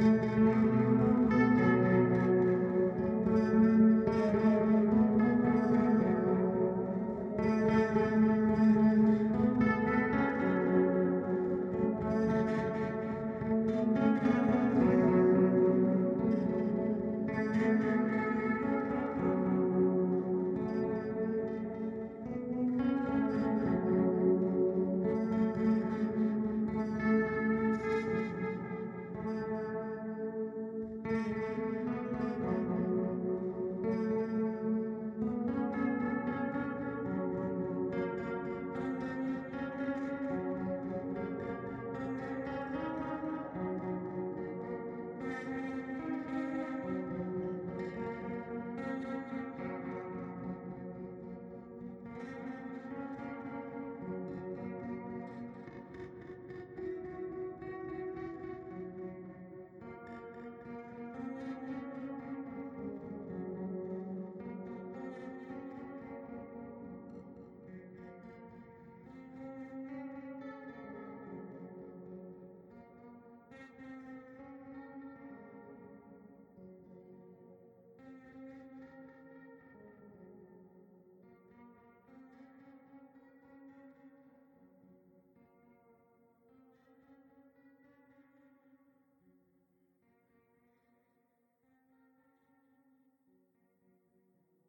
Música